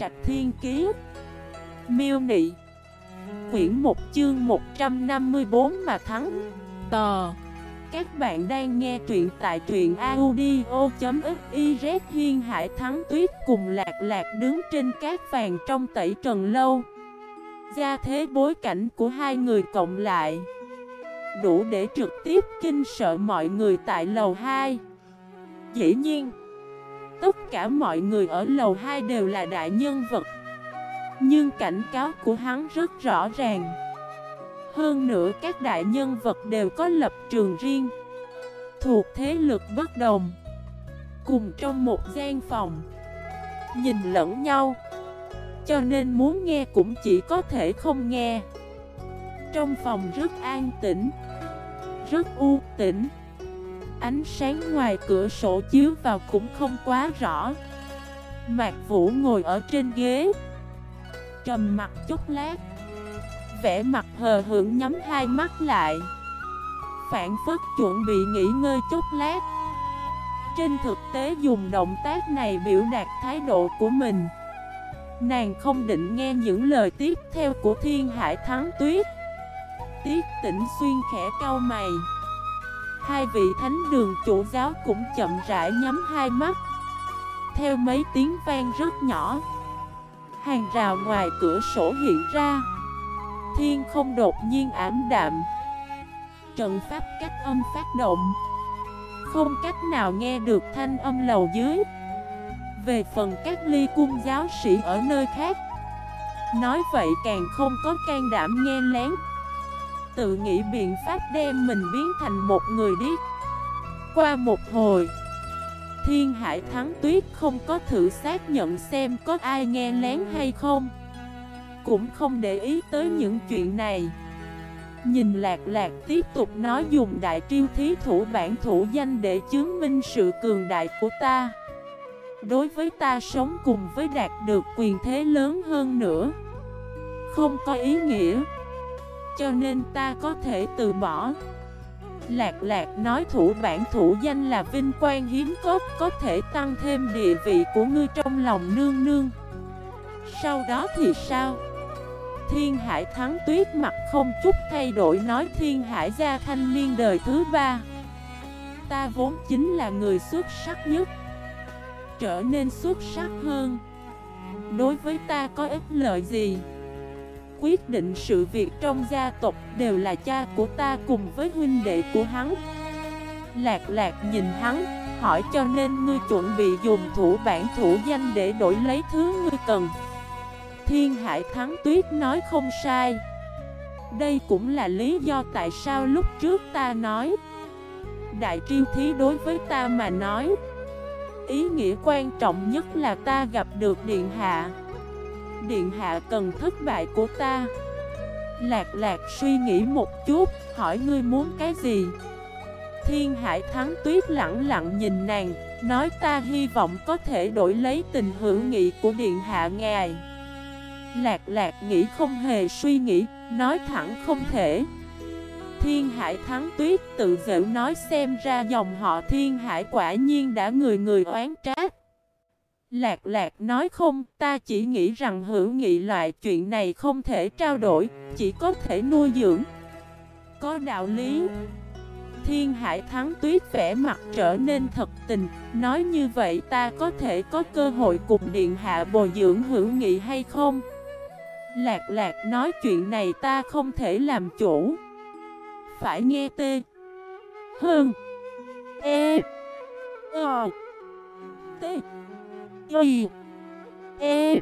Trạch Thiên Kiế Miêu Nị. Quyển 1 chương 154 mà thắng. Tò. Các bạn đang nghe truyện tại truyện audio.xyz Hiên Hải Thắng Tuyết cùng Lạc Lạc đứng trên các vàng trong tẩy trần lâu. Gia thế bối cảnh của hai người cộng lại. Đủ để trực tiếp kinh sợ mọi người tại lầu 2 Dĩ nhiên Tất cả mọi người ở lầu 2 đều là đại nhân vật. Nhưng cảnh cáo của hắn rất rõ ràng. Hơn nữa, các đại nhân vật đều có lập trường riêng. Thuộc thế lực bất đồng. Cùng trong một gian phòng. Nhìn lẫn nhau. Cho nên muốn nghe cũng chỉ có thể không nghe. Trong phòng rất an tĩnh. Rất u tĩnh. Ánh sáng ngoài cửa sổ chiếu vào cũng không quá rõ. Mạc Vũ ngồi ở trên ghế. Trầm mặt chút lát. Vẽ mặt hờ hưởng nhắm hai mắt lại. Phản phức chuẩn bị nghỉ ngơi chút lát. Trên thực tế dùng động tác này biểu đạt thái độ của mình. Nàng không định nghe những lời tiếp theo của Thiên Hải Thắng Tuyết. Tiết tỉnh xuyên khẽ cau mày. Hai vị thánh đường chủ giáo cũng chậm rãi nhắm hai mắt. Theo mấy tiếng vang rất nhỏ, Hàng rào ngoài cửa sổ hiện ra. Thiên không đột nhiên ảm đạm. Trận pháp cách âm phát động. Không cách nào nghe được thanh âm lầu dưới. Về phần các ly cung giáo sĩ ở nơi khác, Nói vậy càng không có can đảm nghe lén tự nghĩ biện pháp đem mình biến thành một người điếc. Qua một hồi, Thiên Hải Thắng Tuyết không có thử xác nhận xem có ai nghe lén hay không. Cũng không để ý tới những chuyện này. Nhìn lạc lạc tiếp tục nói dùng đại triêu thí thủ bản thủ danh để chứng minh sự cường đại của ta. Đối với ta sống cùng với đạt được quyền thế lớn hơn nữa. Không có ý nghĩa cho nên ta có thể từ bỏ Lạc lạc nói thủ bản thủ danh là vinh quang hiếm có Có thể tăng thêm địa vị của ngươi trong lòng nương nương Sau đó thì sao? Thiên hải thắng tuyết mặt không chút thay đổi nói thiên hải gia thanh niên đời thứ ba Ta vốn chính là người xuất sắc nhất, Trở nên xuất sắc hơn Đối với ta có ích lợi gì? Quyết định sự việc trong gia tộc đều là cha của ta cùng với huynh đệ của hắn. Lạc lạc nhìn hắn, hỏi cho nên ngươi chuẩn bị dùng thủ bản thủ danh để đổi lấy thứ ngươi cần. Thiên Hải Thắng Tuyết nói không sai. Đây cũng là lý do tại sao lúc trước ta nói. Đại triêu thí đối với ta mà nói Ý nghĩa quan trọng nhất là ta gặp được Điện Hạ. Điện hạ cần thất bại của ta. Lạc lạc suy nghĩ một chút, Hỏi ngươi muốn cái gì? Thiên hải thắng tuyết lặng lặng nhìn nàng, Nói ta hy vọng có thể đổi lấy tình hữu nghị của điện hạ ngài. Lạc lạc nghĩ không hề suy nghĩ, Nói thẳng không thể. Thiên hải thắng tuyết tự dễu nói xem ra dòng họ thiên hải quả nhiên đã người người oán trách. Lạc lạc nói không, ta chỉ nghĩ rằng hữu nghị loại chuyện này không thể trao đổi, chỉ có thể nuôi dưỡng. Có đạo lý. Thiên hải thắng tuyết vẻ mặt trở nên thật tình, nói như vậy ta có thể có cơ hội cùng điện hạ bồi dưỡng hữu nghị hay không? Lạc lạc nói chuyện này ta không thể làm chủ. Phải nghe tê. Hơn. E. Ờ. Tê. Y E.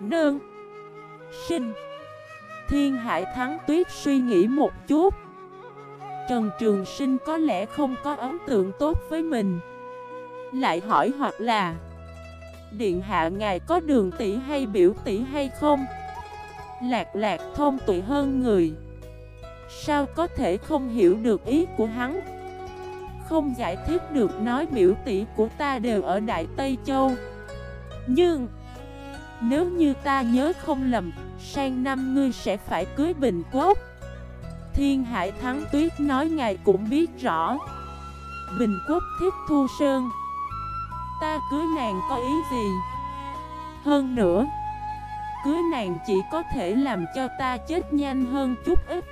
Nương. Sinh. Thiên Hải Thắng Tuyết suy nghĩ một chút. Trần Trường Sinh có lẽ không có ấn tượng tốt với mình. Lại hỏi hoặc là, Điện hạ ngài có đường tỷ hay biểu tỷ hay không? Lạc lạc thông tụy hơn người. Sao có thể không hiểu được ý của hắn? Không giải thích được nói biểu tỷ của ta đều ở Đại Tây Châu. Nhưng, Nếu như ta nhớ không lầm, Sang năm ngươi sẽ phải cưới Bình Quốc. Thiên Hải Thắng Tuyết nói ngài cũng biết rõ. Bình Quốc thiết thu sơn. Ta cưới nàng có ý gì? Hơn nữa, Cưới nàng chỉ có thể làm cho ta chết nhanh hơn chút ít.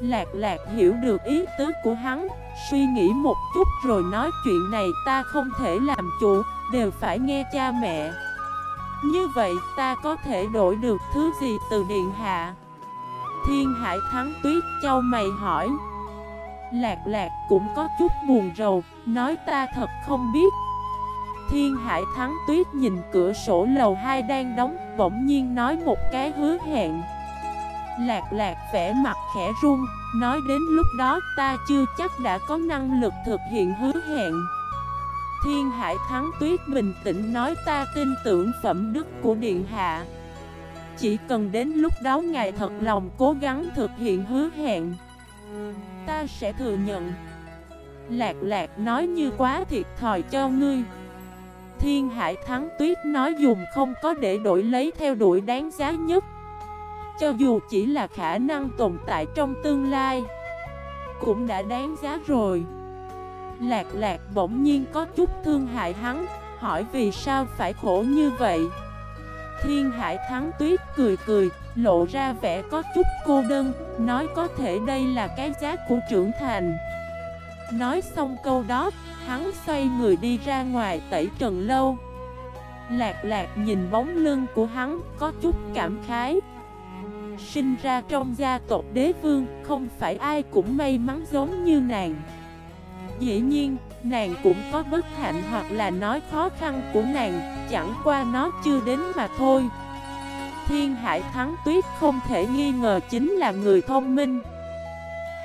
Lạc lạc hiểu được ý tứ của hắn, Suy nghĩ một chút rồi nói chuyện này ta không thể làm chủ, Đều phải nghe cha mẹ. Như vậy ta có thể đổi được thứ gì từ điện hạ? Thiên hải thắng tuyết châu mày hỏi. Lạc lạc cũng có chút buồn rầu, Nói ta thật không biết. Thiên hải thắng tuyết nhìn cửa sổ lầu 2 đang đóng, Bỗng nhiên nói một cái hứa hẹn. Lạc lạc vẽ mặt khẽ run, Nói đến lúc đó ta chưa chắc đã có năng lực thực hiện hứa hẹn. Thiên hải thắng tuyết bình tĩnh nói ta tin tưởng phẩm đức của Điện Hạ. Chỉ cần đến lúc đó ngài thật lòng cố gắng thực hiện hứa hẹn, Ta sẽ thừa nhận. Lạc lạc nói như quá thiệt thòi cho ngươi. Thiên hải thắng tuyết nói dùng không có để đổi lấy theo đuổi đáng giá nhất. Cho dù chỉ là khả năng tồn tại trong tương lai, Cũng đã đáng giá rồi. Lạc lạc bỗng nhiên có chút thương hại hắn, Hỏi vì sao phải khổ như vậy. Thiên hải thắng tuyết cười cười, Lộ ra vẻ có chút cô đơn, Nói có thể đây là cái giá của trưởng thành. Nói xong câu đó, Hắn xoay người đi ra ngoài tẩy trần lâu. Lạc lạc nhìn bóng lưng của hắn, Có chút cảm khái. Sinh ra trong gia tộc đế vương Không phải ai cũng may mắn giống như nàng. Dĩ nhiên, nàng cũng có bất hạnh hoặc là nói khó khăn của nàng Chẳng qua nó chưa đến mà thôi. Thiên Hải Thắng Tuyết không thể nghi ngờ chính là người thông minh.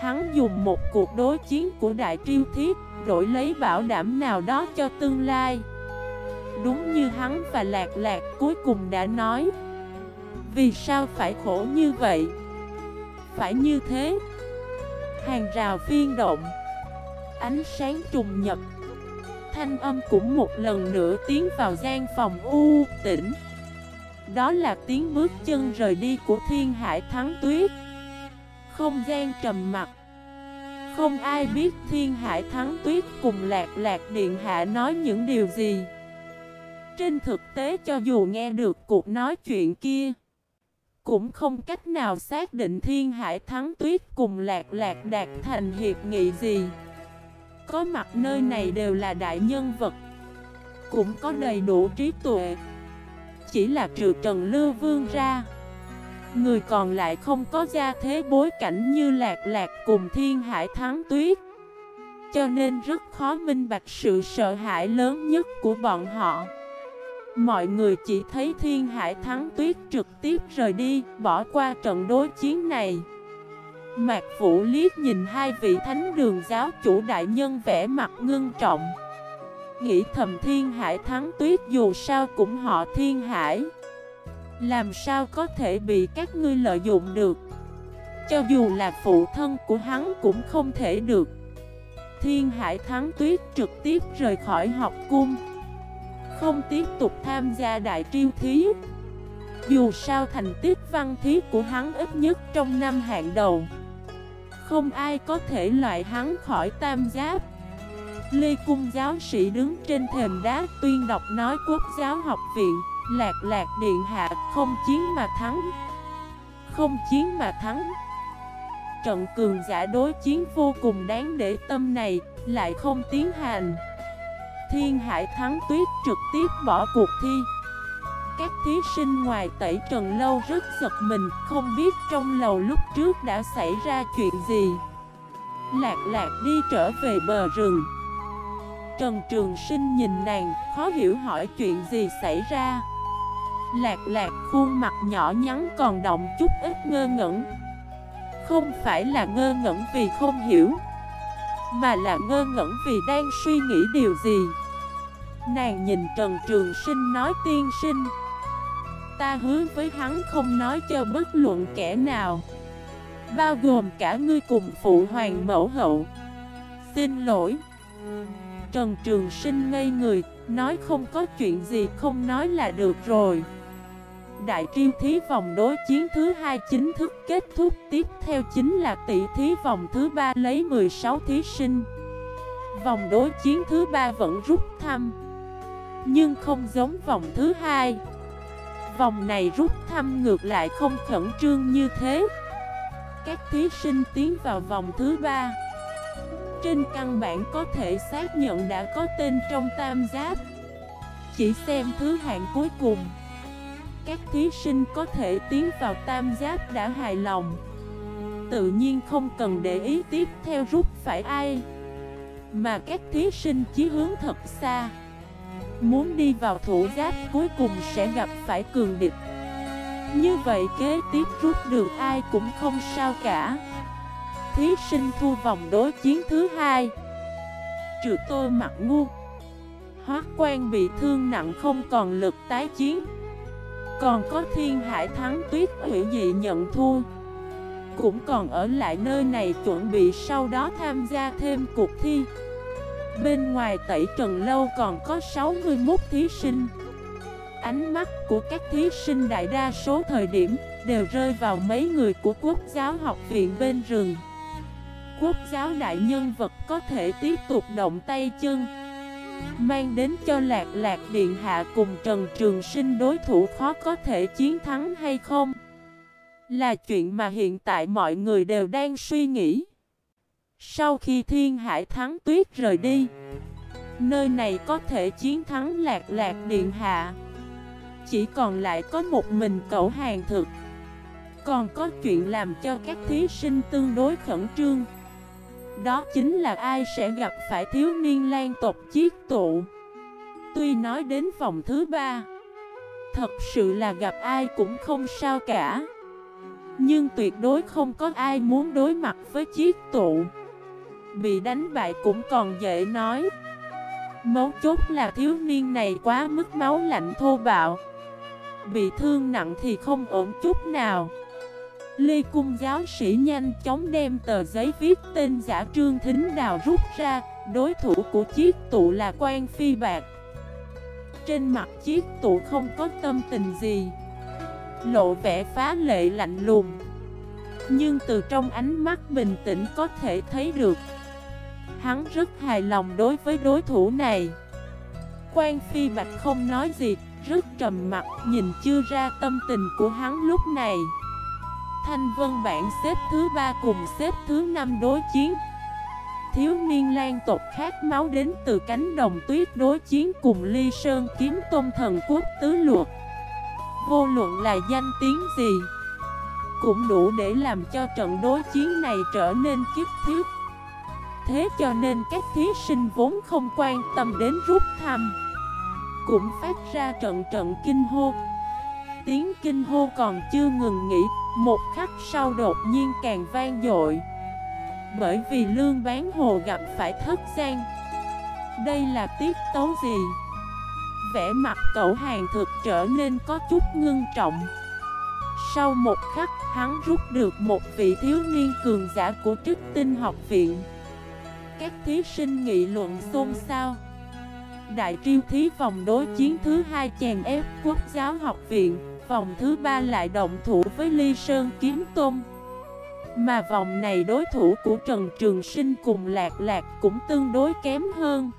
Hắn dùng một cuộc đối chiến của Đại Triêu Thiết Đổi lấy bảo đảm nào đó cho tương lai. Đúng như hắn và Lạc Lạc cuối cùng đã nói vì sao phải khổ như vậy? Phải như thế. Hàng rào phiên động. Ánh sáng trùng nhập. Thanh âm cũng một lần nữa tiến vào gian phòng u tĩnh. Đó là tiếng bước chân rời đi của thiên hải thắng tuyết. Không gian trầm mặt Không ai biết thiên hải thắng tuyết cùng lạc lạc điện hạ nói những điều gì. Trên thực tế cho dù nghe được cuộc nói chuyện kia cũng không cách nào xác định thiên hải thắng tuyết cùng lạc lạc đạt thành hiệp nghị gì. Có mặt nơi này đều là đại nhân vật. Cũng có đầy đủ trí tuệ. Chỉ là trừ Trần Lưu Vương ra, Người còn lại không có gia thế bối cảnh như Lạc Lạc cùng Thiên Hải Thắng Tuyết. Cho nên rất khó minh bạch sự sợ hãi lớn nhất của bọn họ. Mọi người chỉ thấy Thiên Hải Thắng Tuyết trực tiếp rời đi, bỏ qua trận đối chiến này. Mạc Vũ liếc nhìn hai vị thánh đường giáo chủ đại nhân vẻ mặt ngưng trọng. Nghĩ thầm thiên hải thắng tuyết dù sao cũng họ thiên hải. Làm sao có thể bị các ngươi lợi dụng được? Cho dù là phụ thân của hắn cũng không thể được. Thiên hải thắng tuyết trực tiếp rời khỏi học cung. Không tiếp tục tham gia đại triêu thí. Dù sao thành tích văn thí của hắn ít nhất trong năm hạng đầu. Không ai có thể loại hắn khỏi tam giáp. Lê Cung giáo sĩ đứng trên thềm đá tuyên đọc nói quốc giáo học viện, Lạc lạc điện hạ, không chiến mà thắng. Không chiến mà thắng. Trận cường giả đối chiến vô cùng đáng để tâm này Lại không tiến hành. Thiên hải thắng tuyết trực tiếp bỏ cuộc thi. Các thí sinh ngoài tẩy trần lâu rất giật mình Không biết trong lầu lúc trước đã xảy ra chuyện gì. Lạc lạc đi trở về bờ rừng. Trần Trường Sinh nhìn nàng, khó hiểu hỏi chuyện gì xảy ra. Lạc lạc khuôn mặt nhỏ nhắn còn động chút ít ngơ ngẩn. Không phải là ngơ ngẩn vì không hiểu Mà là ngơ ngẩn vì đang suy nghĩ điều gì. Nàng nhìn Trần Trường Sinh nói, tiên sinh, Ta hứa với hắn không nói cho bất luận kẻ nào. Bao gồm cả ngươi cùng phụ hoàng mẫu hậu. Xin lỗi. Trần Trường Sinh ngây người, Nói, không có chuyện gì không nói là được rồi. Đại triêu thí vòng đối chiến thứ hai chính thức kết thúc, Tiếp theo chính là tỷ thí vòng thứ ba lấy 16 thí sinh. Vòng đối chiến thứ ba vẫn rút thăm. Nhưng không giống vòng thứ hai. Vòng này rút thăm ngược lại không khẩn trương như thế. Các thí sinh tiến vào vòng thứ ba. Trên căn bản có thể xác nhận đã có tên trong tam giáp Chỉ xem thứ hạng cuối cùng. Các thí sinh có thể tiến vào tam giáp đã hài lòng. Tự nhiên không cần để ý tiếp theo rút phải ai. Mà các thí sinh chí hướng thật xa. Muốn đi vào thủ giáp cuối cùng sẽ gặp phải cường địch. Như vậy kế tiếp rút được ai cũng không sao cả. Thí sinh thu vòng đối chiến thứ hai. Trừ tôi mặt ngu. Hóa quan bị thương nặng không còn lực tái chiến. Còn có thiên hải thắng tuyết hủy dị nhận thua. Cũng còn ở lại nơi này chuẩn bị sau đó tham gia thêm cuộc thi. Bên ngoài tẩy trần lâu còn có 61 thí sinh. Ánh mắt của các thí sinh đại đa số thời điểm đều rơi vào mấy người của quốc giáo học viện bên rừng. Quốc giáo đại nhân vật có thể tiếp tục động tay chân, Mang đến cho lạc lạc điện hạ cùng Trần Trường Sinh đối thủ khó có thể chiến thắng hay không? Là chuyện mà hiện tại mọi người đều đang suy nghĩ sau khi thiên hải thắng tuyết rời đi, Nơi này có thể chiến thắng lạc lạc điện hạ. Chỉ còn lại có một mình cậu hàng thực. Còn có chuyện làm cho các thí sinh tương đối khẩn trương. Đó chính là ai sẽ gặp phải thiếu niên lan tộc chiết tụ. Tuy nói đến vòng thứ ba, Thật sự là gặp ai cũng không sao cả. Nhưng tuyệt đối không có ai muốn đối mặt với chiết tụ. Bị đánh bại cũng còn dễ nói. Mấu chốt là thiếu niên này quá mức máu lạnh thô bạo. Bị thương nặng thì không ổn chút nào. Lê Cung giáo sĩ nhanh chóng đem tờ giấy viết tên giả trương thính đào rút ra, Đối thủ của chiếc tụ là quan phi bạc. Trên mặt chiếc tụ không có tâm tình gì. Lộ vẻ phá lệ lạnh lùng. Nhưng từ trong ánh mắt bình tĩnh có thể thấy được Hắn rất hài lòng đối với đối thủ này. Quan Phi Bạch không nói gì, Rất trầm mặt nhìn chưa ra tâm tình của hắn lúc này. Thanh Vân Bản xếp thứ ba cùng xếp thứ năm đối chiến. Thiếu niên lan tộc khát máu đến từ cánh đồng tuyết đối chiến cùng Ly Sơn kiếm tôn thần quốc tứ luật Vô luận là danh tiếng gì, Cũng đủ để làm cho trận đối chiến này trở nên kiếp thiết Thế cho nên các thí sinh vốn không quan tâm đến rút thăm. Cũng phát ra trận trận kinh hô. Tiếng kinh hô còn chưa ngừng nghỉ, Một khắc sau đột nhiên càng vang dội. Bởi vì lương bán hồ gặp phải thất gian. Đây là tiết tấu gì? Vẻ mặt cậu hàng thực trở nên có chút ngưng trọng. Sau một khắc, hắn rút được một vị thiếu niên cường giả của trích tinh học viện các thí sinh nghị luận xôn xao. Đại triêu thí vòng đối chiến thứ hai chèn ép quốc giáo học viện, Vòng thứ ba lại động thủ với Ly Sơn Kiếm Tôn Mà vòng này đối thủ của Trần Trường Sinh cùng Lạc Lạc cũng tương đối kém hơn.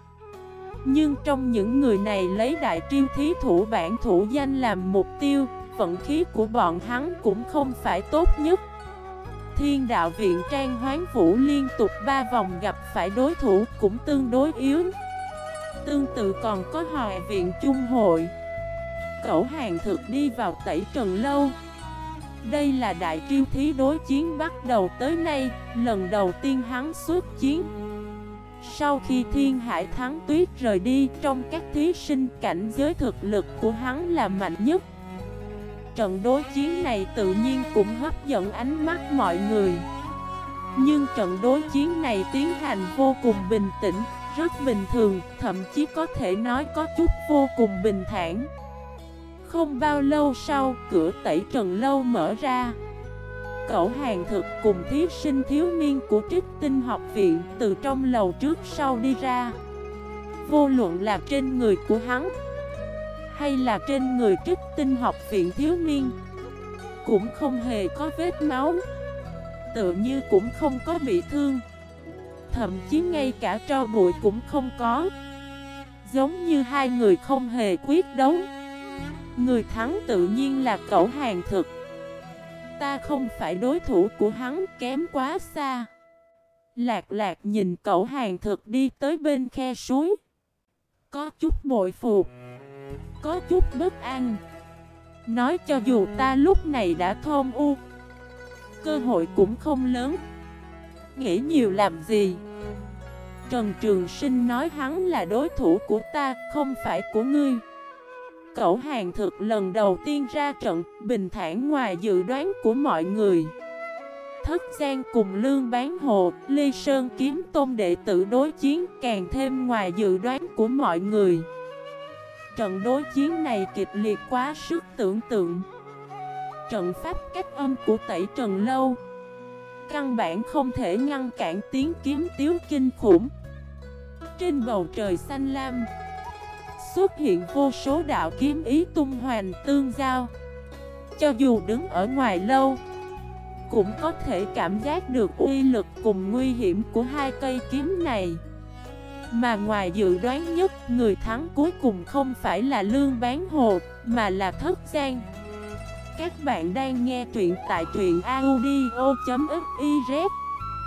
Nhưng trong những người này lấy đại triêu thí thủ bản thủ danh làm mục tiêu, Vận khí của bọn hắn cũng không phải tốt nhất. Thiên đạo viện Trang Hoán Vũ liên tục 3 vòng gặp phải đối thủ cũng tương đối yếu. Tương tự còn có hòa viện Trung Hội. Cậu hàng thực đi vào tẩy trần lâu. Đây là đại triêu thí đối chiến bắt đầu tới nay, Lần đầu tiên hắn xuất chiến. Sau khi thiên hải thắng tuyết rời đi, Trong các thí sinh cảnh giới thực lực của hắn là mạnh nhất. Trận đối chiến này tự nhiên cũng hấp dẫn ánh mắt mọi người. Nhưng trận đối chiến này tiến hành vô cùng bình tĩnh, rất bình thường Thậm chí có thể nói có chút vô cùng bình thản. Không bao lâu sau, cửa tẩy trần lâu mở ra. Cậu hàng thực cùng thí sinh thiếu niên của trích tinh học viện từ trong lầu trước sau đi ra. Vô luận là trên người của hắn hay là trên người trích tinh học viện thiếu niên? Cũng không hề có vết máu. Tự như cũng không có bị thương. Thậm chí ngay cả tro bụi cũng không có. Giống như hai người không hề quyết đấu. Người thắng tự nhiên là cậu hàng thực. Ta không phải đối thủ của hắn kém quá xa. Lạc lạc nhìn cậu hàng thực đi tới bên khe suối. Có chút bội phục. Có chút bất an Nói cho dù ta lúc này đã thôn u Cơ hội cũng không lớn. Nghĩ nhiều làm gì? Trần Trường Sinh nói hắn là đối thủ của ta Không phải của ngươi. Cậu hàng thực lần đầu tiên ra trận Bình thản ngoài dự đoán của mọi người. Thất Giang cùng Lương Bán Hồ, Ly Sơn kiếm tôn đệ tử đối chiến càng thêm ngoài dự đoán của mọi người. Trận đối chiến này kịch liệt quá sức tưởng tượng. Trận pháp cách âm của tẩy trần lâu. Căn bản không thể ngăn cản tiếng kiếm tiếu kinh khủng. Trên bầu trời xanh lam, Xuất hiện vô số đạo kiếm ý tung hoành tương giao. Cho dù đứng ở ngoài lâu, cũng có thể cảm giác được uy lực cùng nguy hiểm của hai cây kiếm này. Mà ngoài dự đoán nhất, người thắng cuối cùng không phải là Lương Bán Hồ, mà là Thất Giang. Các bạn đang nghe truyện tại truyện audio.fif